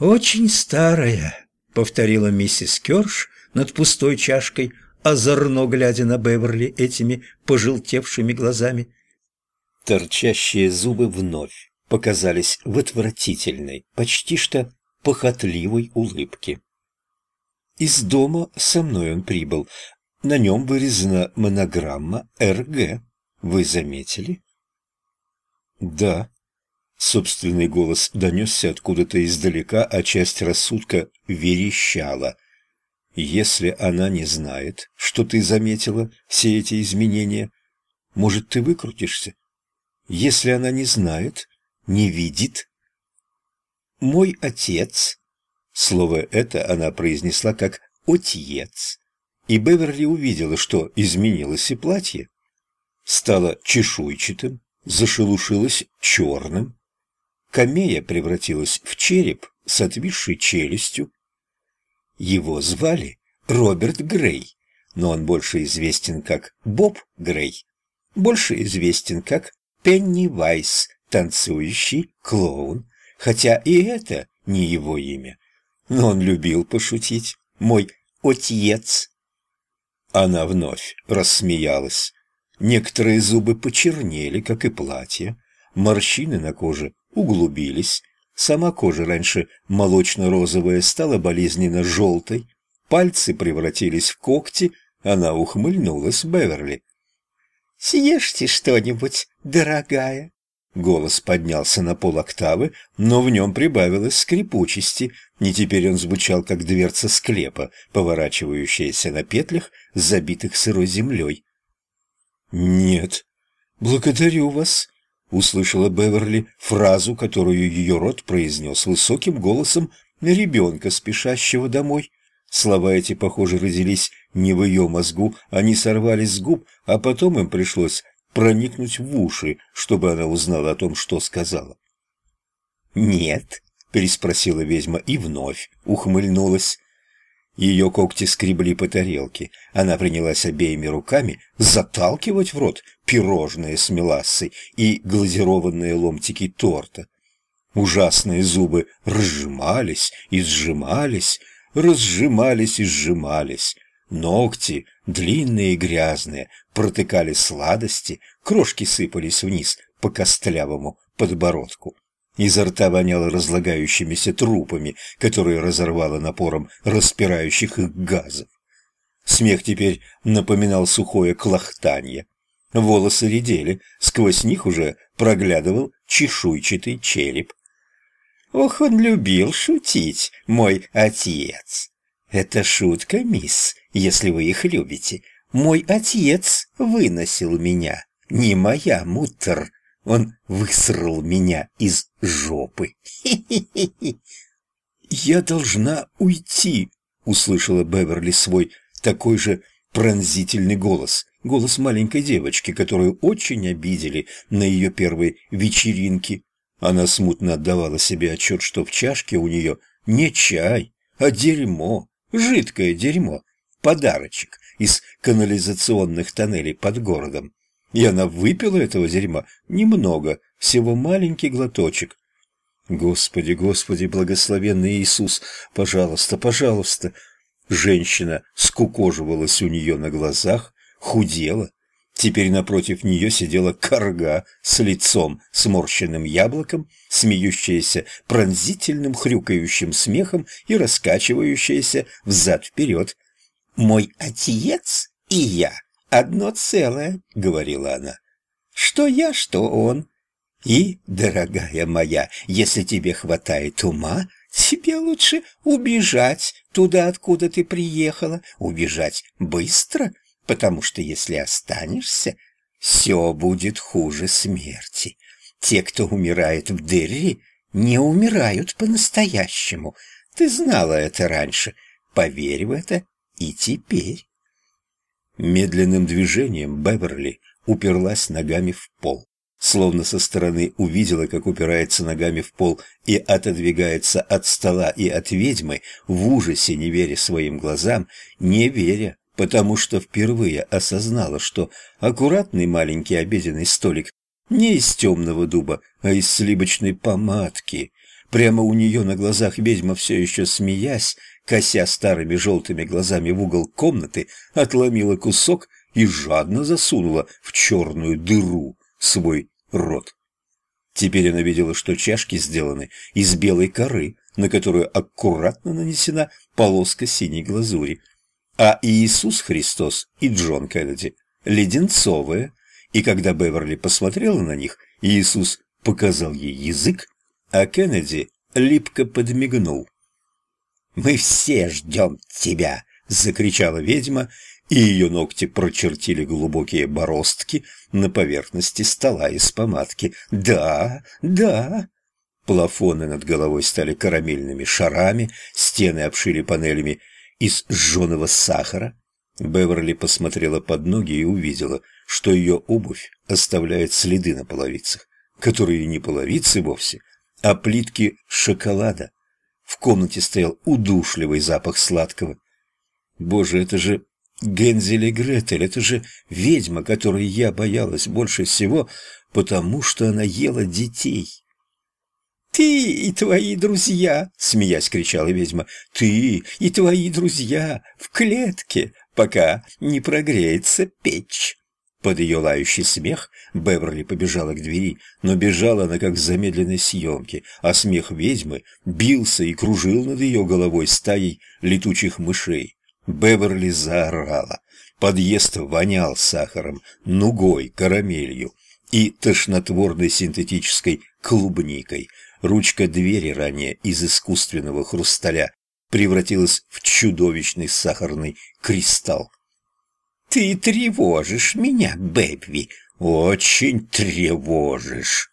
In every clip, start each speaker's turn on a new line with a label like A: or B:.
A: «Очень старая», — повторила миссис Кёрш над пустой чашкой, озорно глядя на Беверли этими пожелтевшими глазами. Торчащие зубы вновь показались в отвратительной, почти что похотливой улыбке. Из дома со мной он прибыл. На нем вырезана монограмма «РГ». Вы заметили? Да. Собственный голос донесся откуда-то издалека, а часть рассудка верещала. Если она не знает, что ты заметила все эти изменения, может, ты выкрутишься? Если она не знает, не видит? Мой отец Слово это она произнесла как «отец», и Беверли увидела, что изменилось и платье. Стало чешуйчатым, зашелушилось черным. Камея превратилась в череп с отвисшей челюстью. Его звали Роберт Грей, но он больше известен как Боб Грей, больше известен как Пенни Вайс, танцующий клоун, хотя и это не его имя но он любил пошутить. Мой отец. Она вновь рассмеялась. Некоторые зубы почернели, как и платье. Морщины на коже углубились. Сама кожа раньше молочно-розовая стала болезненно желтой. Пальцы превратились в когти. Она ухмыльнулась Беверли. «Съешьте что-нибудь, дорогая», Голос поднялся на пол октавы, но в нем прибавилось скрипучести, и теперь он звучал, как дверца склепа, поворачивающаяся на петлях, забитых сырой землей. «Нет, благодарю вас», — услышала Беверли фразу, которую ее рот произнес высоким голосом ребенка, спешащего домой. Слова эти, похоже, родились не в ее мозгу, они сорвались с губ, а потом им пришлось проникнуть в уши, чтобы она узнала о том, что сказала. «Нет», — переспросила ведьма и вновь ухмыльнулась. Ее когти скребли по тарелке. Она принялась обеими руками заталкивать в рот пирожные с мелассой и глазированные ломтики торта. Ужасные зубы разжимались и сжимались, разжимались и сжимались. Ногти, длинные и грязные, протыкали сладости, крошки сыпались вниз по костлявому подбородку. Изо рта воняло разлагающимися трупами, которые разорвало напором распирающих их газов. Смех теперь напоминал сухое клохтанье. Волосы редели, сквозь них уже проглядывал чешуйчатый череп. «Ох, он любил шутить, мой отец!» «Это шутка, мисс, если вы их любите. Мой отец выносил меня, не моя мутер. Он высрал меня из жопы. «Я должна уйти», — услышала Беверли свой такой же пронзительный голос. Голос маленькой девочки, которую очень обидели на ее первой вечеринке. Она смутно отдавала себе отчет, что в чашке у нее не чай, а дерьмо, жидкое дерьмо, подарочек из канализационных тоннелей под городом. И она выпила этого дерьма немного, всего маленький глоточек. Господи, Господи, благословенный Иисус, пожалуйста, пожалуйста. Женщина скукоживалась у нее на глазах, худела. Теперь напротив нее сидела корга с лицом, сморщенным яблоком, смеющаяся пронзительным хрюкающим смехом и раскачивающаяся взад-вперед, «Мой отец и я одно целое», — говорила она. «Что я, что он. И, дорогая моя, если тебе хватает ума, тебе лучше убежать туда, откуда ты приехала, убежать быстро, потому что если останешься, все будет хуже смерти. Те, кто умирает в Дерри, не умирают по-настоящему. Ты знала это раньше. Поверь в это и теперь. Медленным движением Беверли уперлась ногами в пол, словно со стороны увидела, как упирается ногами в пол и отодвигается от стола и от ведьмы, в ужасе не веря своим глазам, не веря, потому что впервые осознала, что аккуратный маленький обеденный столик не из темного дуба, а из сливочной помадки, Прямо у нее на глазах ведьма, все еще смеясь, кося старыми желтыми глазами в угол комнаты, отломила кусок и жадно засунула в черную дыру свой рот. Теперь она видела, что чашки сделаны из белой коры, на которую аккуратно нанесена полоска синей глазури. А Иисус Христос и Джон Кеннеди леденцовые, и когда Беверли посмотрела на них, Иисус показал ей язык, а Кеннеди липко подмигнул. «Мы все ждем тебя!» — закричала ведьма, и ее ногти прочертили глубокие бороздки на поверхности стола из помадки. «Да, да!» Плафоны над головой стали карамельными шарами, стены обшили панелями из сжженного сахара. Беверли посмотрела под ноги и увидела, что ее обувь оставляет следы на половицах, которые не половицы вовсе, а плитки шоколада. В комнате стоял удушливый запах сладкого. Боже, это же Гензель и Гретель, это же ведьма, которой я боялась больше всего, потому что она ела детей. «Ты и твои друзья!» — смеясь кричала ведьма. «Ты и твои друзья в клетке, пока не прогреется печь!» Под ее лающий смех Беверли побежала к двери, но бежала она как в замедленной съемке, а смех ведьмы бился и кружил над ее головой стаей летучих мышей. Беверли заорала. Подъезд вонял сахаром, нугой, карамелью и тошнотворной синтетической клубникой. Ручка двери, ранее из искусственного хрусталя, превратилась в чудовищный сахарный кристалл. «Ты тревожишь меня, Бэбби, очень тревожишь!»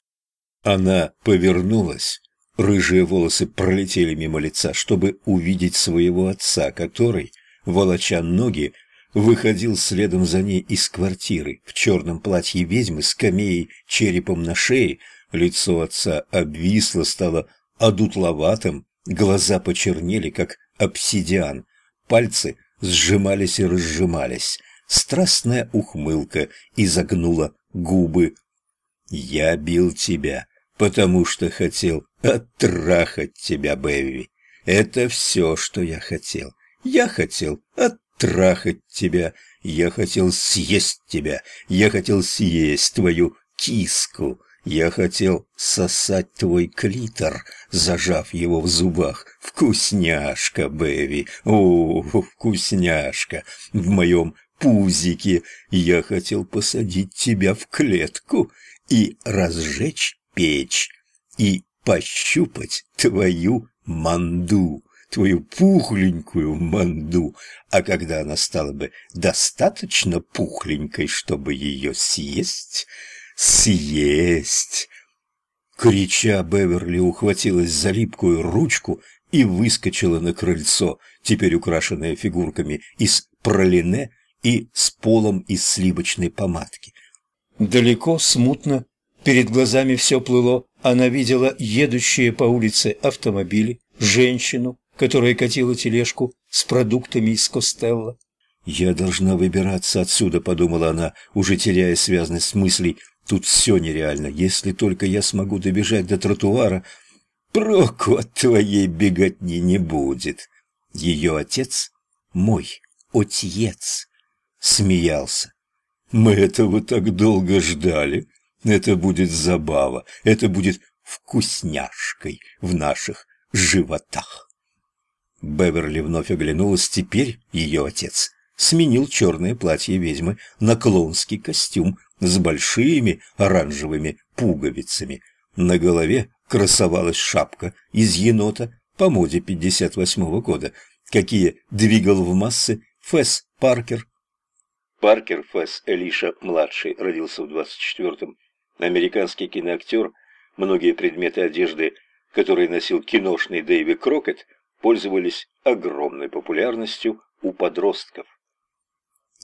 A: Она повернулась. Рыжие волосы пролетели мимо лица, чтобы увидеть своего отца, который, волоча ноги, выходил следом за ней из квартиры в черном платье ведьмы с камеей черепом на шее. Лицо отца обвисло, стало одутловатым, глаза почернели, как обсидиан, пальцы сжимались и разжимались страстная ухмылка изогнула губы. «Я бил тебя, потому что хотел оттрахать тебя, Бэви. Это все, что я хотел. Я хотел оттрахать тебя, я хотел съесть тебя, я хотел съесть твою киску». Я хотел сосать твой клитор, зажав его в зубах. Вкусняшка, Бэви, о, вкусняшка, в моем пузике. Я хотел посадить тебя в клетку и разжечь печь, и пощупать твою манду, твою пухленькую манду, а когда она стала бы достаточно пухленькой, чтобы ее съесть, съесть... Крича, Беверли ухватилась за липкую ручку и выскочила на крыльцо, теперь украшенное фигурками из пролине и с полом из сливочной помадки. Далеко, смутно, перед глазами все плыло, она видела едущие по улице автомобили, женщину, которая катила тележку с продуктами из Костелла. «Я должна выбираться отсюда», — подумала она, уже теряя связность мыслей. «Тут все нереально. Если только я смогу добежать до тротуара, проку от твоей беготни не будет». Ее отец — мой отец смеялся. «Мы этого так долго ждали. Это будет забава, это будет вкусняшкой в наших животах». Беверли вновь оглянулась. Теперь ее отец сменил черное платье ведьмы на клоунский костюм с большими оранжевыми пуговицами. На голове красовалась шапка из енота по моде 58-го года, какие двигал в массы Фэс Паркер Паркер Фэс Элиша-младший родился в 24-м. Американский киноактер, многие предметы одежды, которые носил киношный Дэйви Крокет, пользовались огромной популярностью у подростков.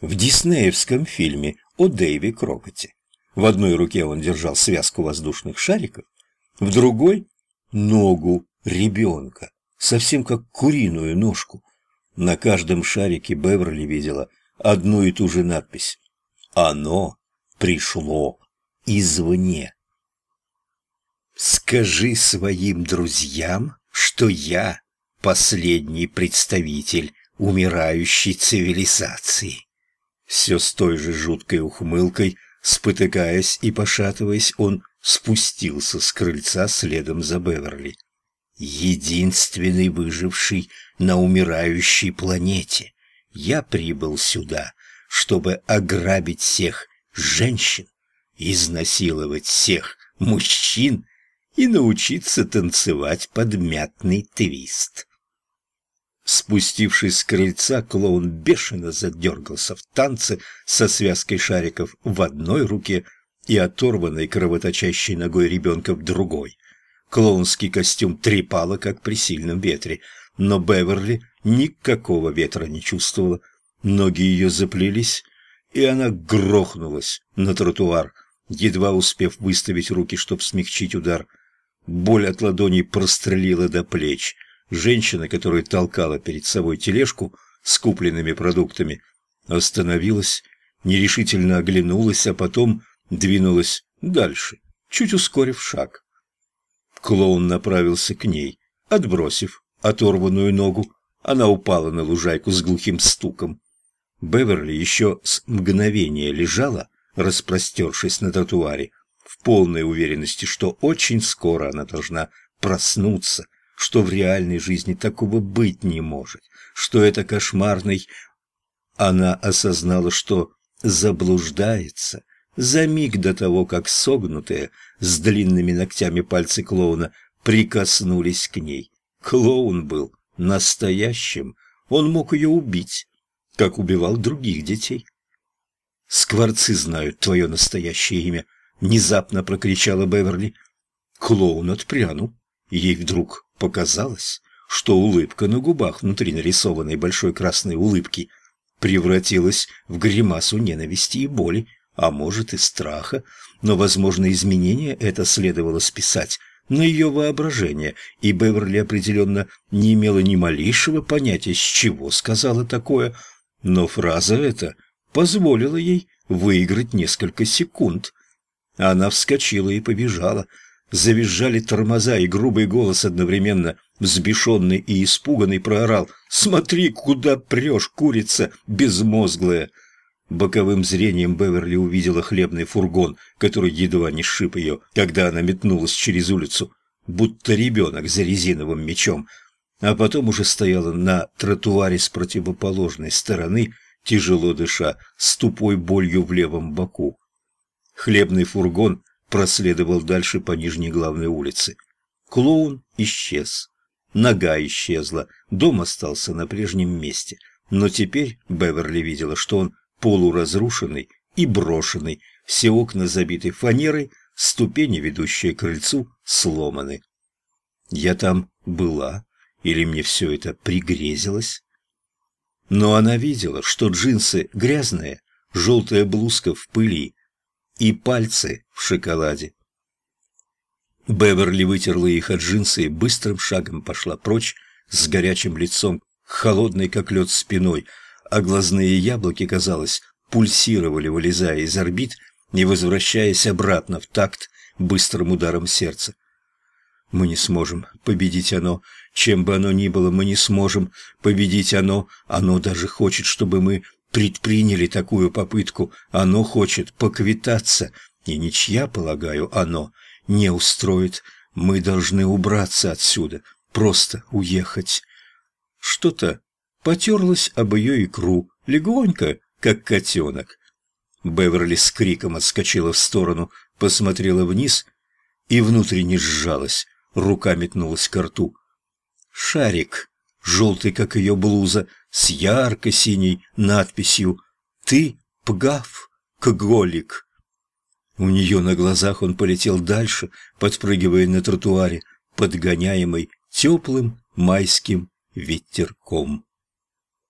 A: В диснеевском фильме о Дэйви Крокете в одной руке он держал связку воздушных шариков, в другой – ногу ребенка, совсем как куриную ножку. На каждом шарике Беверли видела – одну и ту же надпись. Оно пришло извне. Скажи своим друзьям, что я последний представитель умирающей цивилизации. Все с той же жуткой ухмылкой, спотыкаясь и пошатываясь, он спустился с крыльца следом за Беверли. Единственный выживший на умирающей планете. Я прибыл сюда, чтобы ограбить всех женщин, изнасиловать всех мужчин и научиться танцевать под мятный твист. Спустившись с крыльца, клоун бешено задергался в танце со связкой шариков в одной руке и оторванной кровоточащей ногой ребенка в другой. Клоунский костюм трепало, как при сильном ветре, но Беверли никакого ветра не чувствовала. Ноги ее заплелись, и она грохнулась на тротуар, едва успев выставить руки, чтобы смягчить удар – Боль от ладоней прострелила до плеч. Женщина, которая толкала перед собой тележку с купленными продуктами, остановилась, нерешительно оглянулась, а потом двинулась дальше, чуть ускорив шаг. Клоун направился к ней, отбросив оторванную ногу. Она упала на лужайку с глухим стуком. Беверли еще с мгновения лежала, распростершись на тротуаре, в полной уверенности, что очень скоро она должна проснуться, что в реальной жизни такого быть не может, что это кошмарный... Она осознала, что заблуждается за миг до того, как согнутые с длинными ногтями пальцы клоуна прикоснулись к ней. Клоун был настоящим, он мог ее убить, как убивал других детей. Скворцы знают твое настоящее имя, внезапно прокричала Беверли. Клоун отпрянул. Ей вдруг показалось, что улыбка на губах внутри нарисованной большой красной улыбки превратилась в гримасу ненависти и боли, а может и страха, но, возможно, изменение это следовало списать на ее воображение, и Беверли определенно не имела ни малейшего понятия, с чего сказала такое, но фраза эта позволила ей выиграть несколько секунд. Она вскочила и побежала. Завизжали тормоза, и грубый голос одновременно, взбешенный и испуганный, проорал «Смотри, куда прешь, курица безмозглая!» Боковым зрением Беверли увидела хлебный фургон, который едва не сшиб ее, когда она метнулась через улицу, будто ребенок за резиновым мечом, а потом уже стояла на тротуаре с противоположной стороны, тяжело дыша, с тупой болью в левом боку. Хлебный фургон проследовал дальше по нижней главной улице. Клоун исчез. Нога исчезла, дом остался на прежнем месте. Но теперь Беверли видела, что он полуразрушенный и брошенный, все окна забиты фанерой, ступени, ведущие к крыльцу, сломаны. Я там была, или мне все это пригрезилось? Но она видела, что джинсы грязные, желтая блузка в пыли, и пальцы в шоколаде. Беверли вытерла их от джинсы и быстрым шагом пошла прочь с горячим лицом, холодной как лед спиной, а глазные яблоки, казалось, пульсировали, вылезая из орбит и возвращаясь обратно в такт быстрым ударом сердца. Мы не сможем победить оно, чем бы оно ни было, мы не сможем победить оно, оно даже хочет, чтобы мы предприняли такую попытку, оно хочет поквитаться, и ничья, полагаю, оно не устроит. Мы должны убраться отсюда, просто уехать. Что-то потерлось об ее икру, легонько, как котенок. Беверли с криком отскочила в сторону, посмотрела вниз и внутренне сжалась, рука метнулась к рту. Шарик желтый, как ее блуза, с ярко-синей надписью «Ты пгав, кголик». У нее на глазах он полетел дальше, подпрыгивая на тротуаре, подгоняемый теплым майским ветерком.